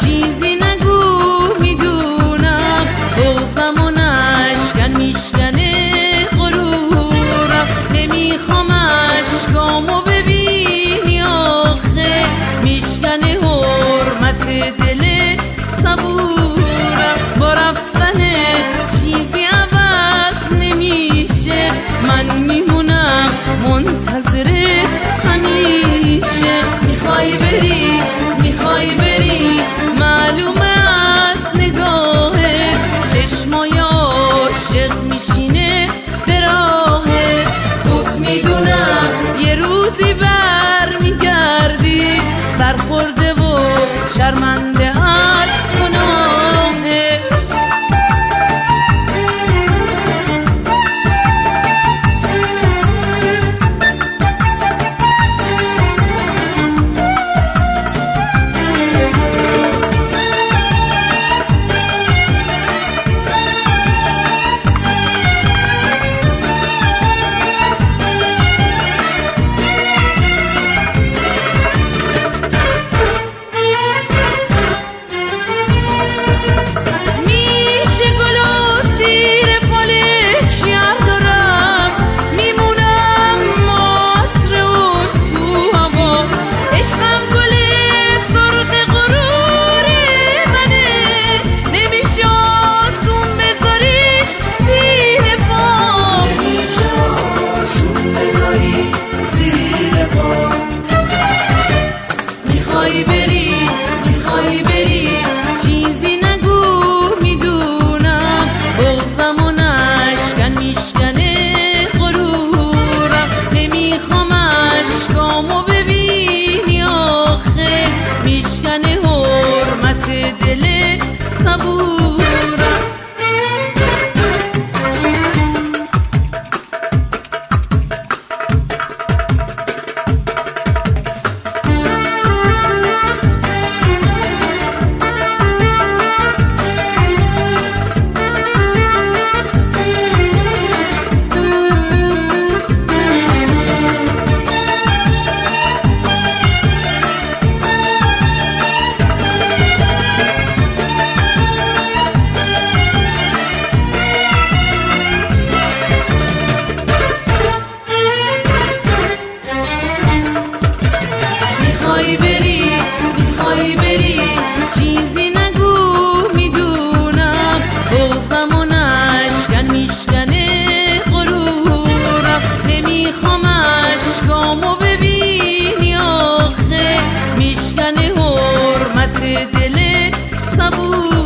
Jesus. سرخورده و شرمنده ام sabur